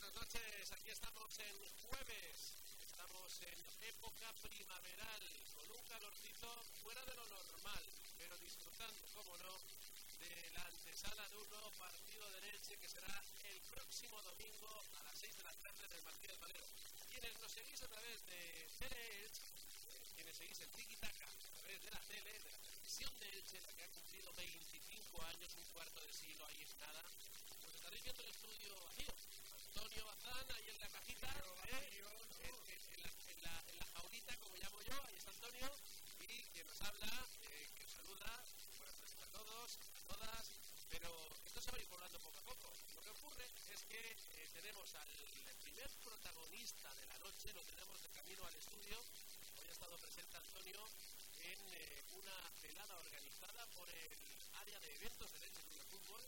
buenas noches. Aquí estamos en jueves. Estamos en época primaveral, con un calorcito fuera de lo normal, pero disfrutando, como no, de la antesala de un nuevo partido de leche que será el próximo domingo a las 6 de la tarde en el Martínez Valero. Quienes nos seguís a través de Teleelch, eh, quienes seguís en Tiki Taka a través de la tele, de la televisión de Elche, la que ha cumplido 25 años, un cuarto de siglo, ahí es nada, pues estaréis viendo el estudio vacío. Antonio Bazán ahí en la cajita, ¿eh? en, la, en, en, la, jaulita, como llamo yo, ahí está Antonio, y quien nos habla, eh, que os saluda, buenas noches a todos, a todas, pero esto se va a ir poblando poco a poco. Lo que ocurre es que eh, tenemos al primer protagonista de la noche, lo tenemos de camino al estudio, hoy ha estado presente Antonio en una velada organizada por el área de eventos de Leche de Fútbol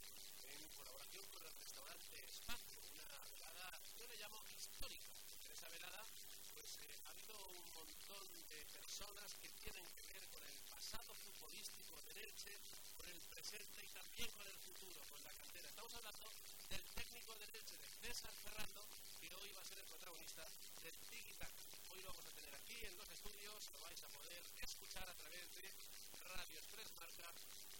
en colaboración con el restaurante Espacio, una velada, yo le llamo histórica. En esa velada pues ha habido un montón de personas que tienen que ver con el pasado futbolístico de Elche, con el presente y también con el futuro, con la cantera. Estamos hablando del técnico de Elche, de César Ferrando, que hoy va a ser el protagonista del Tiki Hoy lo vamos a tener aquí en los estudios, lo vais a poder escuchar a través de Radio Express Marca,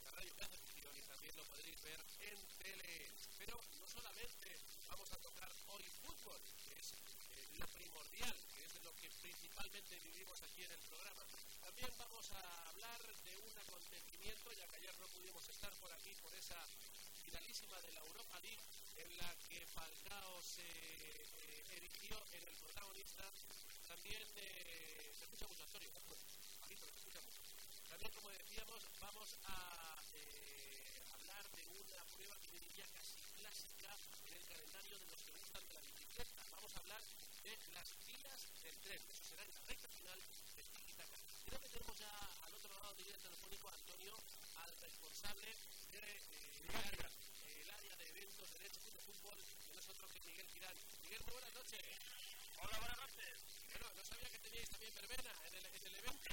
la radio que y también lo podréis ver en tele. Pero no solamente vamos a tocar hoy fútbol, que es eh, lo primordial, que es lo que principalmente vivimos aquí en el programa. También vamos a hablar de un acontecimiento, ya que ayer no pudimos estar por aquí por esa finalísima de la Europa League en la que Falcao se eh, erigió en el protagonista. También eh, se escucha mucho, Antonio, bajito, se. También, como decíamos, vamos a eh, hablar de una prueba que diría casi clásica en el calendario de los que gustan de la bicicleta. Vamos a hablar de las filas del tren. Eso será en la recta final de Tiquitaca. Creo que tenemos ya al otro lado del telefónico Antonio, al responsable de eh, el, área, el área de eventos de Derecho de Fútbol, de nosotros que es Miguel Girán. Miguel, muy buenas noches. Hola, buenas noches. Bueno, no sabía que teníais también verbena en el, en el evento.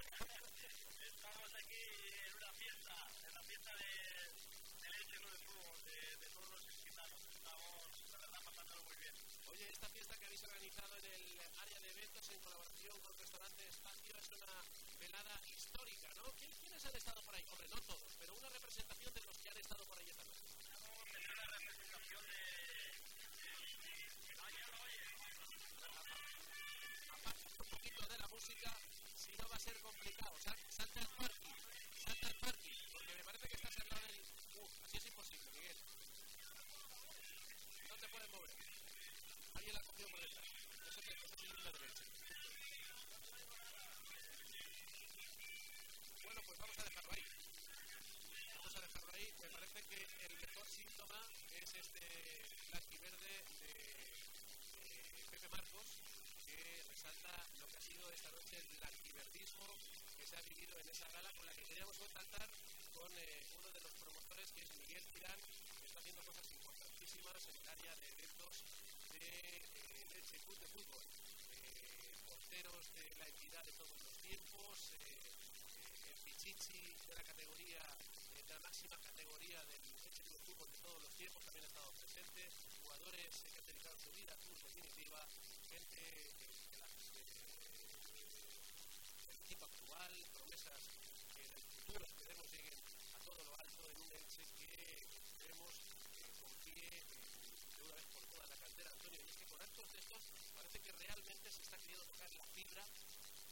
Estamos aquí en una fiesta, en la fiesta de, del de de, de todos los Oye, esta fiesta que habéis organizado en el área de eventos en colaboración con el restaurante Espacio es una velada histórica, ¿no? ¿Quién, ¿Quiénes han estado por ahí? Hombre, no todos, pero una representación de los que han estado por ahí esta noche. Un poquito de la música, si no va a ser complicado. Sal, salta al parking, salta al parking, porque me parece que estás al lado del... Uf, así es imposible, Miguel. La por. Eso derecha. Bueno, pues vamos a dejarlo ahí. Vamos a dejarlo ahí. Me parece que el mejor síntoma es este blanquiverde de, de Pepe Marcos, que resalta lo que ha sido esta noche el blanquiverdismo que se ha vivido en esa gala con la que queríamos contactar con eh, uno de los promotores, que es Miguel Girán, que está haciendo cosas en el área de eventos de eh, Leche Club de Fútbol. Eh, porteros de la entidad de todos los tiempos, el Pichichi de la categoría, de la máxima categoría del Leche Club de Fútbol de todos los tiempos también ha estado presente, jugadores que han dedicado su vida a definitiva, gente de la, del equipo actual, promesas que en el futuro esperemos lleguen a todo lo alto en un Elche que esperemos eh, confíe de una vez por todas la cantera, Antonio. Y es que con actos de estos que realmente se está queriendo tocar la fibra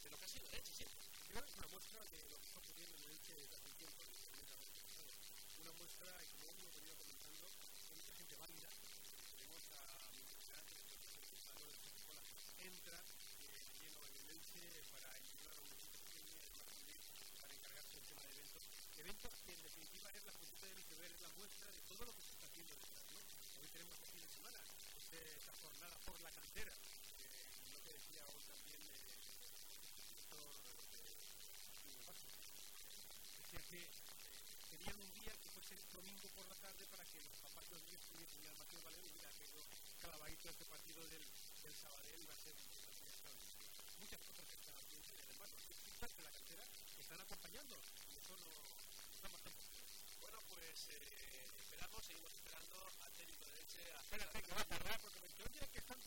de lo que ha sido el siempre. Creo es una muestra de lo que está ocurriendo en el Elche desde hace tiempo, una muestra, como hemos venido comentando, de mucha gente válida. Tenemos a Universidad, que el entra eh, lleno en el para ayudar a una institución para encargarse del tema de eventos. Eventos que en definitiva es la de Vicever, es la muestra de todo lo que se está haciendo. ¿no? Hoy tenemos este fin de semana esta jornada por la cantera, hoy también el doctor Decía que querían un día que fuese domingo por la tarde para que los papás de los niños pudiesen ir al Mateo Valero y mira que clavadito este partido del, del Sabadell va a ser muchas cosas que están haciendo y además los artistas de la cantera están acompañando y eso no, está bastante Bueno, pues eh, esperamos, seguimos esperando al técnico de. A Espérate, que va a tardar porque me dice, oye, que están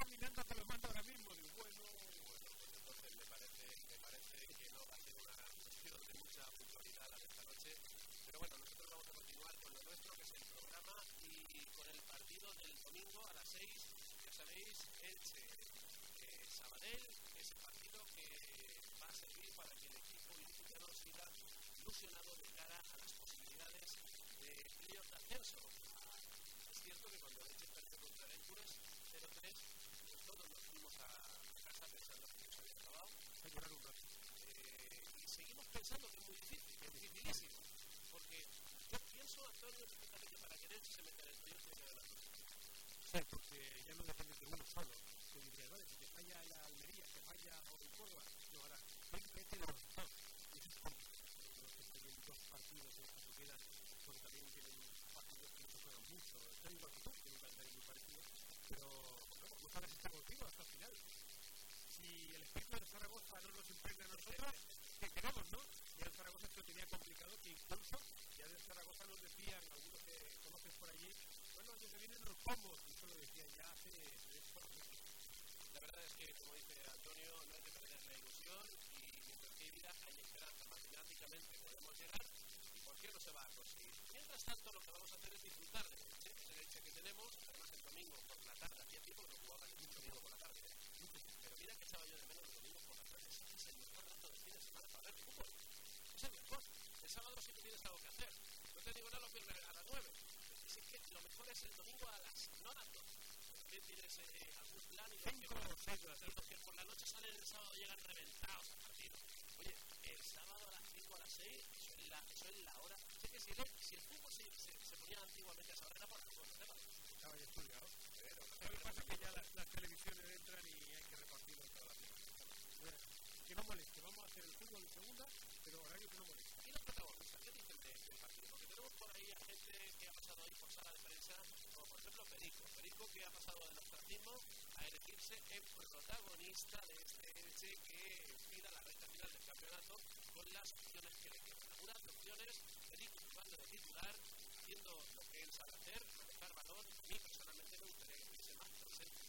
ha una sesión de mucha puntualidad la de esta noche. Pero bueno, nosotros vamos a continuar con lo nuestro, que es el programa, y con el partido del domingo a las 6, ya sabéis, Elche, eh, Sabadell, ese partido que va a servir para que el equipo ilicitano siga ilusionado de cara a las posibilidades de playoff de ascenso. Es cierto que cuando Elche perdió contra el Hércules 0-3, todos nos fuimos a casa pensando que se había acabado. Hay que un rato pensando que es muy difícil, que es dificilísimo, porque yo pienso, Antonio, que para que Elche se meta en el que haber las Sí, porque ya no depende de uno solo. Que diría, vale, si te falla la Almería, te falla el Córdoba, no, ahora, simplemente los dos. Y eso es complicado. Los que tienen dos partidos en esta sociedad, porque también tienen partidos que no se juegan mucho. Están igual que tú, tienen un calendario muy parecido, pero bueno, no sabes si está contigo hasta el final. Si el espíritu de Zaragoza no nos impregna a nosotros, que queremos, ¿no? Ya el Zaragoza esto tenía complicado que incluso ya de Zaragoza nos decían algunos que conoces por allí bueno, año que viene nos vamos, y eso lo decía ya hace tres La verdad es que, como dice Antonio, no hay que perder la ilusión y mientras que hay vida hay esperanza. Matemáticamente podemos llegar y por qué no se va a conseguir. Mientras tanto, lo que vamos a hacer es disfrutar de derecho que tenemos, además el domingo por la tarde, hacía tiempo que no jugaba el domingo por la tarde. Pero mira que estaba yo de menos los domingos por la tarde. Es el mejor rato del fin de semana para ver fútbol. Es el mejor. El sábado sí que tienes algo que hacer. No te digo nada los viernes a las nueve Así que lo mejor es el domingo a las no a las dos. También tienes eh, algún plan y Cinco o seis los que por la noche salen el sábado llegan reventados al partido. Oye, el sábado a las 5 a las 6, eso es la, eso es la hora. Sé que si el, si el fútbol se, se, se ponía antiguamente a esa hora era por las cosas, ¿eh? Estaba ya estudiado. Pero lo que pasa es que ya las, las televisiones entran y hay que repartirlo en todas las bueno, que no moleste, vamos a hacer el fútbol en segunda, pero horario que no moleste. ¿Y los protagonistas? ¿Qué dicen de, del partido? Porque tenemos por ahí a gente que ha pasado ahí por sala de prensa, como por ejemplo Perico. Perico que ha pasado del ostracismo a elegirse en protagonista de este Elche que fila la recta final del campeonato con las opciones que le quedan. Algunas opciones, Perico jugando de titular, haciendo lo que él sabe hacer, manejar balón. A mí personalmente me gustaría que fuese más presente.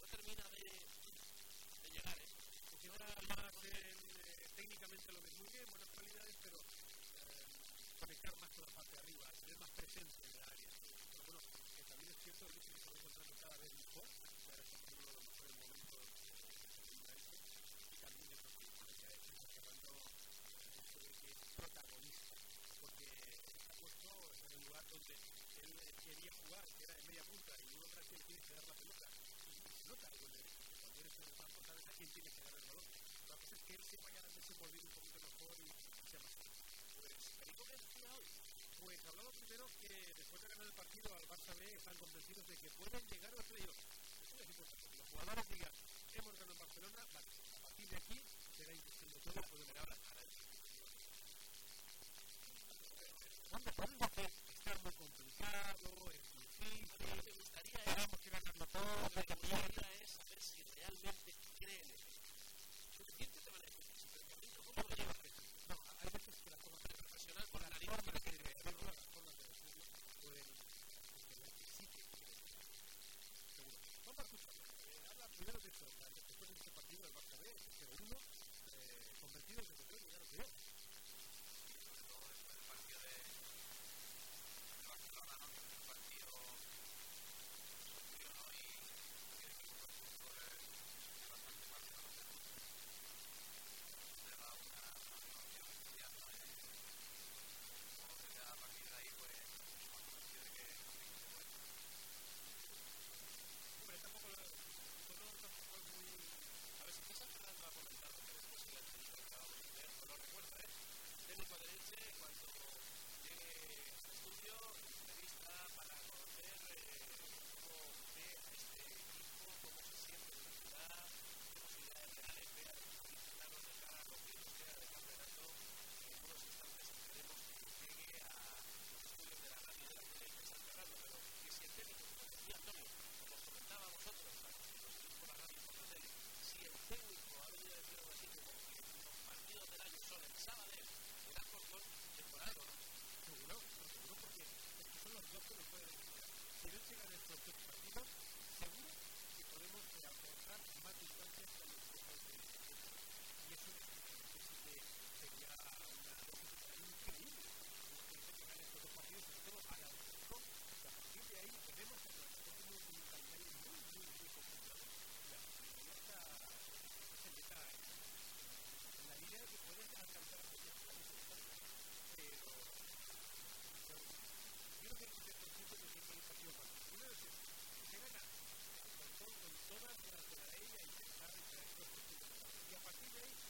No termina de, llegar, ¿eh? Porque ahora más eh, técnicamente lo muy bien, buenas cualidades, pero eh, conectar más con la parte de arriba, tener más presencia en el área. Pero bueno, que también es cierto que se está encontrando cada vez mejor, ya está en uno de los mejores momentos de y también de que ya está cerrando el hecho de que es protagonista, porque está puesto en el lugar donde él quería jugar, que era en media punta, y uno otra que tiene que dar la pelota, y nota cuando eres en el campo, sabes a quién tiene que dar el balón. La cosa es que él se vaya desenvolviendo un poquito mejor y sea más Pues, Perico, ¿qué decía hoy? Pues hablaba primero que después de ganar el partido al Barça B están convencidos de que pueden llegar a los playoffs. Eso es importante. Que los jugadores digan, hemos ganado en Barcelona, vale, a partir de aquí será insistiendo todo, podemos ganar para el ¿Cuándo sabemos que está muy complicado, es difícil, me gustaría tenemos que ganarlo todo, Lo que que me gustaría es saber si realmente creen en ello. Suficiente te van a decir, Benjamín, ¿cómo lo llevas? No, hay veces que las cosas El profesional por la nariz formas tiene que que creer. decirlo, las formas de decirlo pueden entender que sí que quieren seguro. Vamos a escuchar. Eh, habla primero de esto, la- después de este partido del Barça B, este 0-1, eh, convertidos de que pueden llegar a peor. sobre todo después del partido de, de Barcelona, ¿no? Que es un partido sombrío, ¿no? Y que el equipo de fútbol es, es bastante parte de los Se da una, una situación especial, ¿no? Y supongo que ya a partir de ahí, pues, más convencido de que de que se puede. Hombre, tampoco el color tampoco es muy... A ver, si César Fernández va a comentar lo que después el anterior que acabamos de ver, pues lo recuerda, ¿eh? Cuando llegue al estudio, no se puede. Si no llegan estos dos partidos, seguro que podemos aportar más distancias con los partido más y a partir de ahí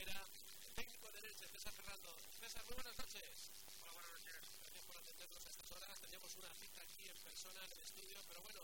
espera. Técnico de derecho, César Fernando. César, muy buenas noches. Hola, buenas noches. Gracias por atendernos a estas horas. Teníamos una cita aquí en persona en el estudio, pero bueno,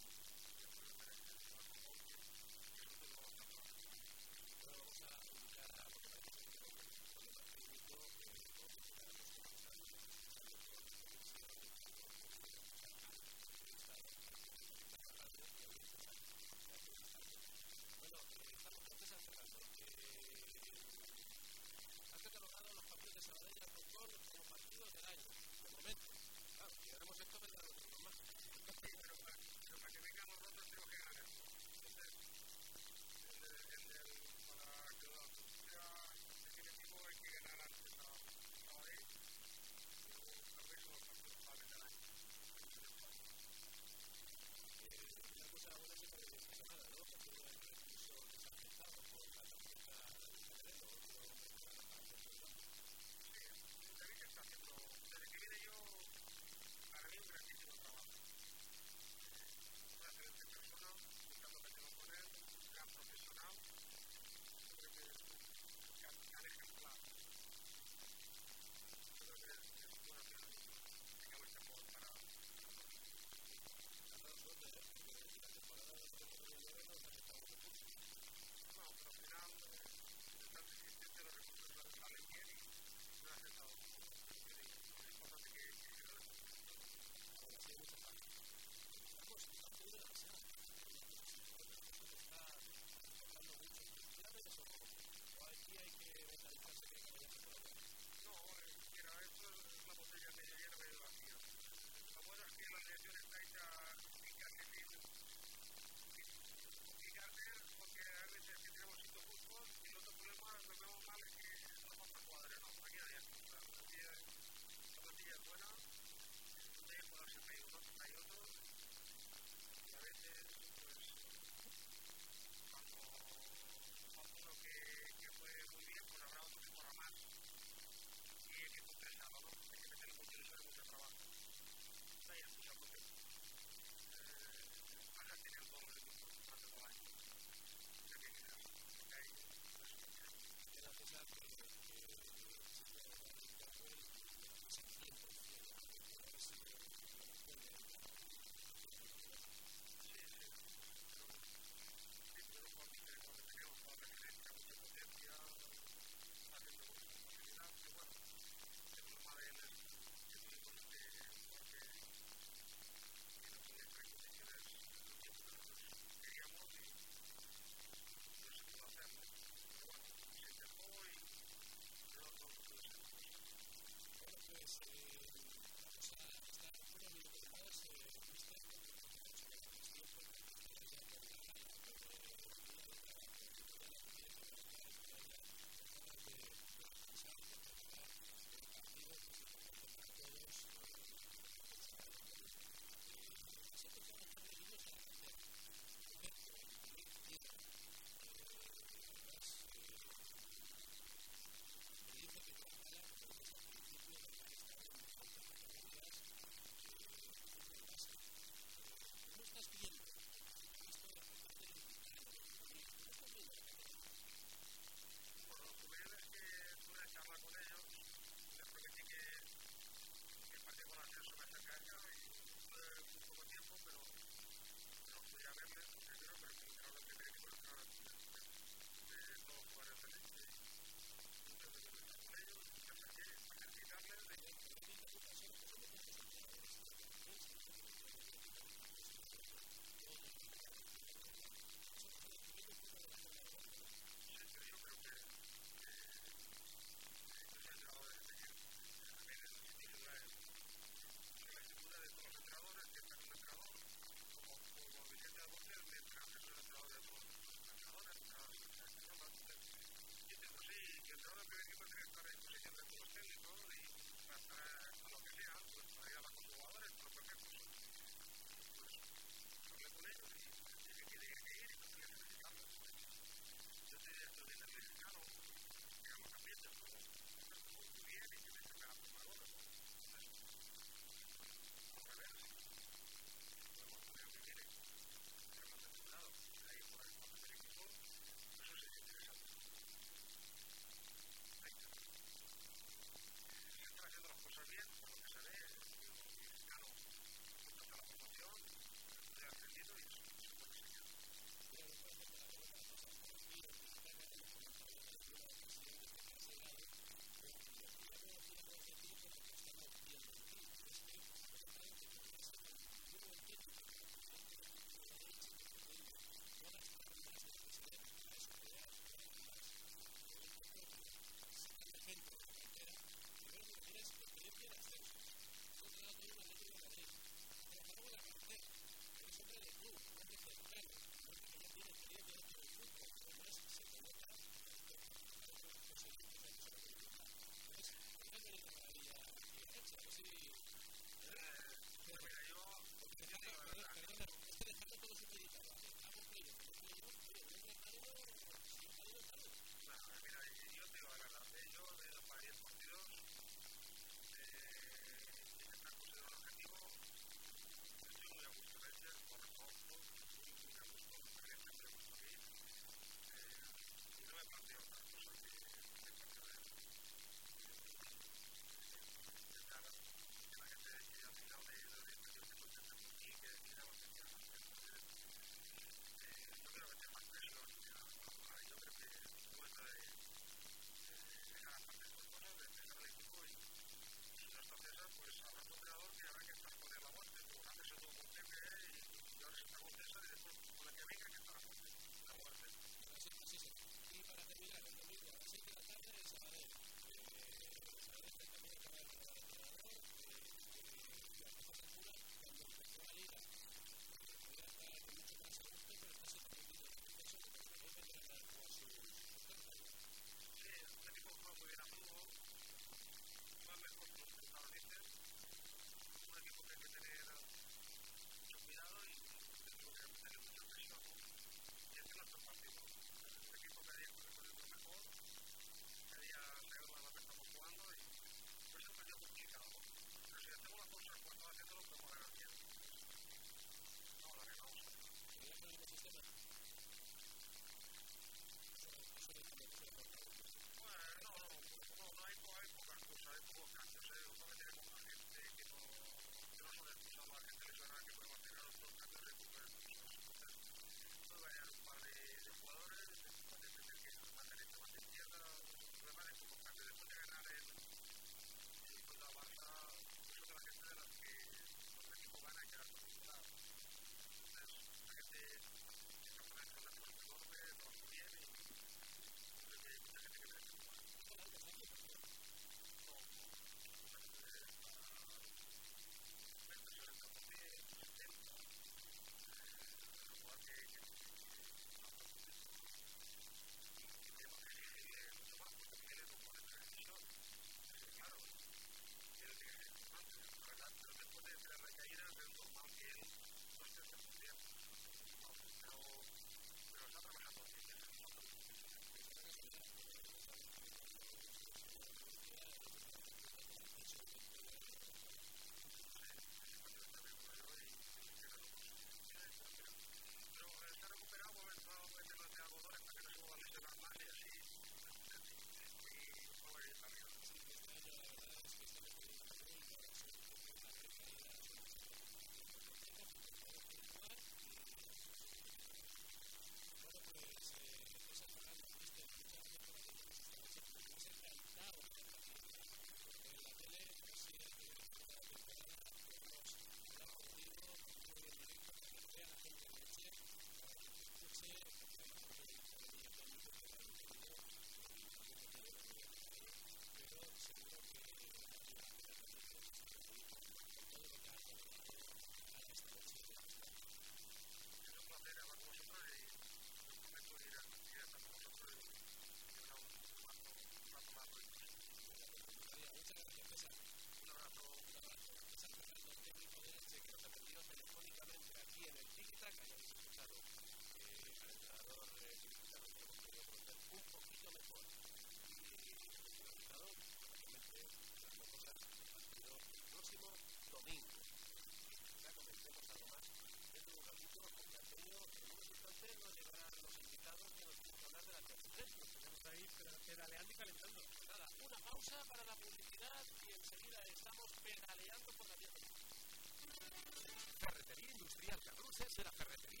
tercera ferretería.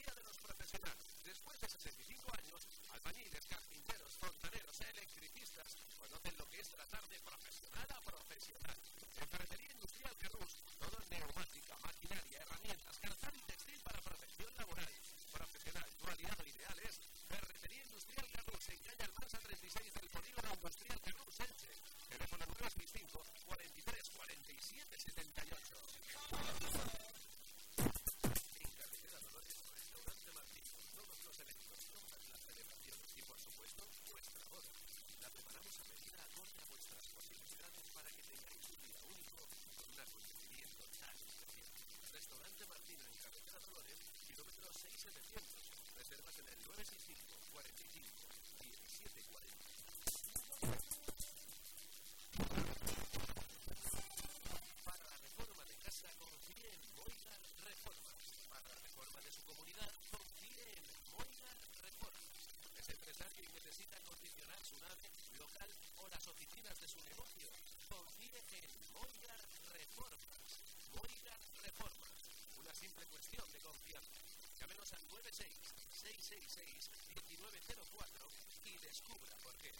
61904 y descubra por qué.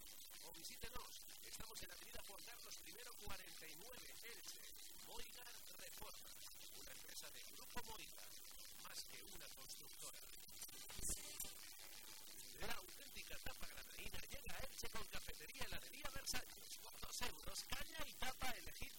O visítenos, estamos en la avenida Juan Carlos I 49, Elche, Moigar Reformas, una empresa del Grupo Moigar, más que una constructora. La auténtica tapa granaína llega a Elche con cafetería heladería Versalles, por Dos euros, caña y tapa elegida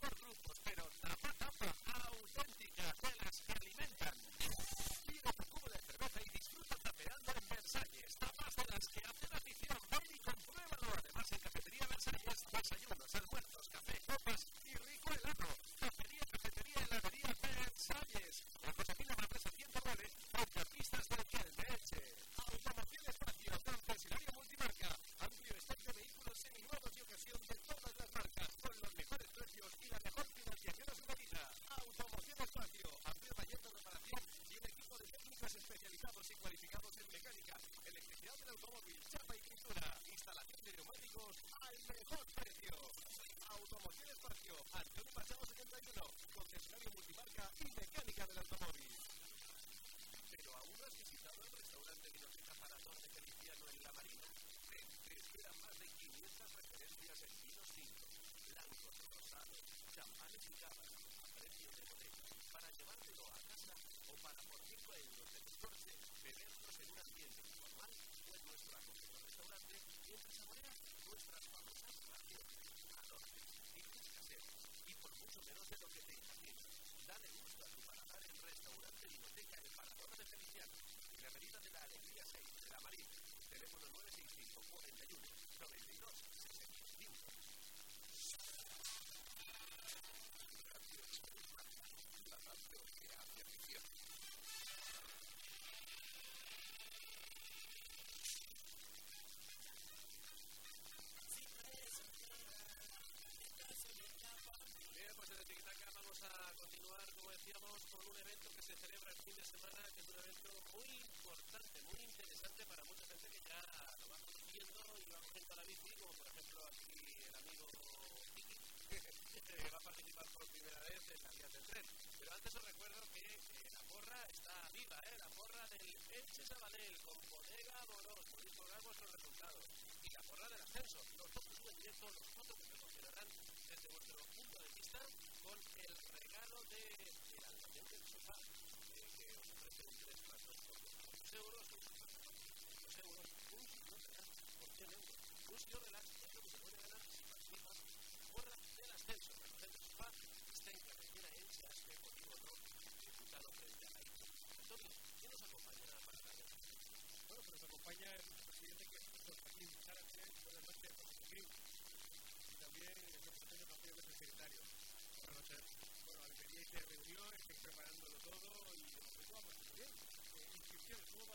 Eh, la porra del Elche Sabadell con Bodega Borón. Podéis colgamos los resultados. Y la porra del ascenso. Los dos que suben directo, los cuatro que se considerarán desde vuestro punto de vista con el regalo de, la habitación del sofá, eh, que os ofrece un 3 por euros, euros, un por euros. Un sitio relax acompaña el presidente que es nuestro buenas noches, y también el representante partido. Buenas noches. Bueno, Almería se reunió, estoy preparándolo todo y sobre pues, todo, pues, bien, eh, inscripciones, ¿cómo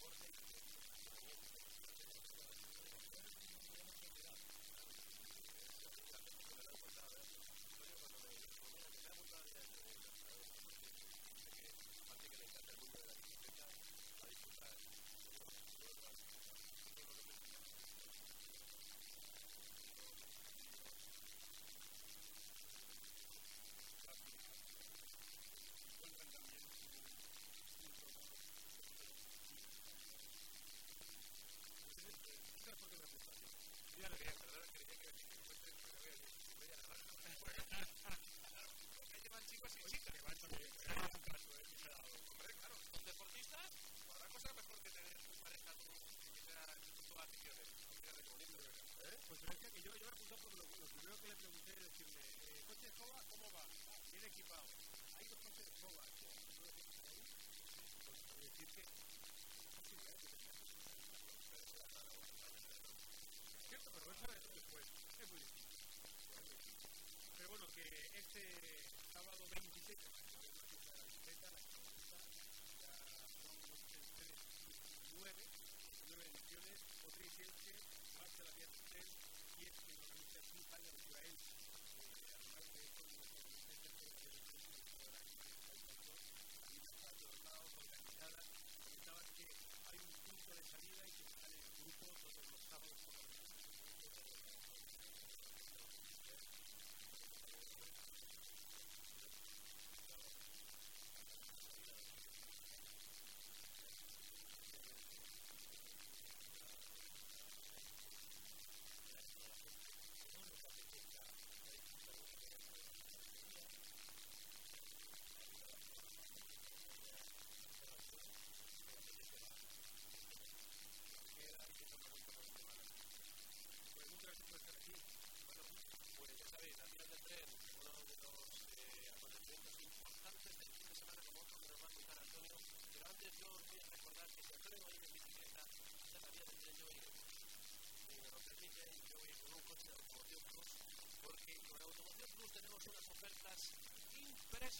what do they do?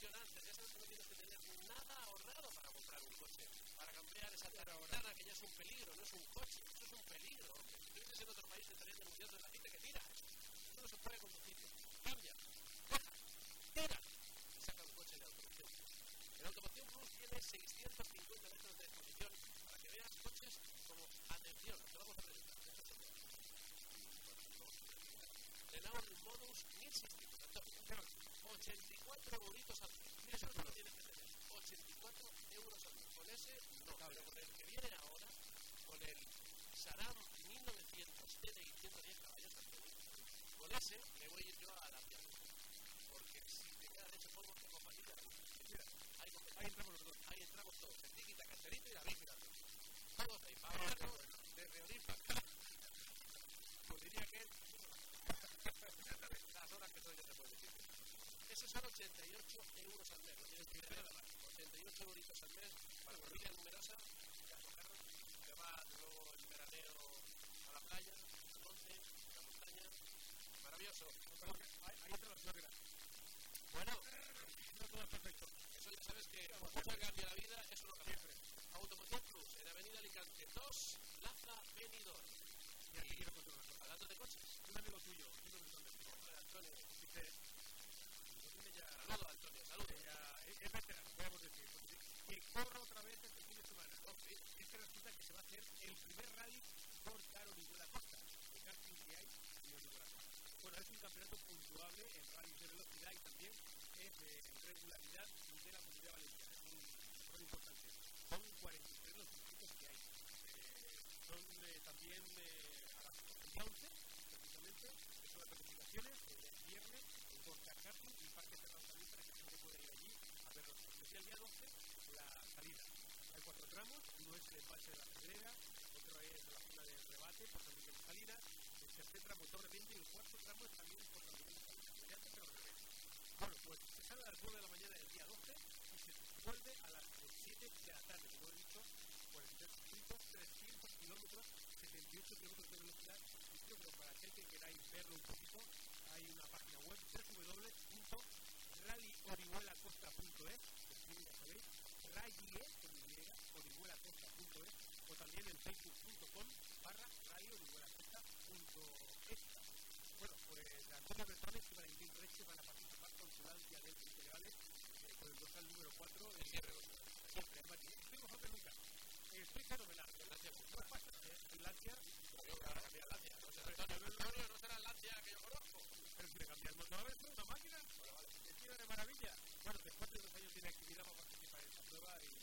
Impresionantes. Ya sabes que no tienes que tener nada ahorrado para comprar un coche. Para cambiar esa tarantana que ya es un peligro, no es un coche, eso es un peligro. Si vives en otro país estarían denunciando a la gente que. Eso no se puede conducir. Cambia, baja, tira y saca un coche de automoción. El Automoción Plus tiene 650 metros de exposición para que veas coches como atención. Te vamos a presentar. Renault Modus 1600. 84 euritos al mes. Eso es lo que tienes que tener. 84 euros al mes. Con ese no, pero con el que viene ahora, con el Saram 1900 TDI 110 caballos con ese me voy a ir yo a la piedra. Porque si te quedas hecho polvo, te compatible. Ahí, ahí entramos los dos. Ahí entramos todos. El tiquita, caserito y la víctima. Todos ahí. Para abajo, de reunir para acá. Pues diría que las horas que soy yo te puedo decir. Esos son 88 euros al mes. Tienes que ver 88 euros al mes para familia numerosa, carro, que va luego el veraneo a la playa, al monte, a la montaña. Maravilloso. Ahí lo suegra. Bueno, no todo es perfecto. Eso ya sabes que mucho cambia la vida, eso lo cambia. Automoción Plus, en Avenida Alicante 2, Plaza Benidorm. Y hablando de coches, un amigo tuyo, etcétera, podemos decir. Que corra otra vez este fin de semana. No, es que resulta que se va a hacer el primer rally por Caro Ninguna Costa. De karting que hay Costa. Bueno, es un campeonato puntuable en rally de velocidad y también es eh, en regularidad de la comunidad valenciana. Es un son importante. Son 43 los circuitos que hay. Eh, son eh, también eh, a las 11, precisamente, son las participaciones, el eh, viernes, en Costa Karting y Parque Fernández. Y el día 12, la salida. Hay cuatro tramos, uno es el empalme de la Pedrera, otro es la zona de rebate por San Miguel Salida, el tercer tramo Torre 20 y el cuarto tramo es también por San Miguel Salida. Bueno, pues se sale a las 9 de la mañana del día 12 y se vuelve a las 7 de la tarde, como he dicho, 43 300 kilómetros, 78 kilómetros de velocidad. Y creo que para aquel que queráis verlo un poquito, hay una página web www.rallyorihuelacosta.es, radie, con y, o ninguna.es, o también en facebook.com barra radio .es. Bueno, pues las dos personas que Valentín Reche van a participar con su lancia de integrales eh, con el dorsal número 4 en Siempre, Tengo otra pregunta. Estoy fenomenal. El Lancia funciona. El Lancia. Yo voy a cambiar Lancia. No será Lancia que yo conozco. Pero si le cambias el motor, es una máquina. Bueno, vale. Encima de maravilla. Bueno, después de dos años de inactividad, vamos a way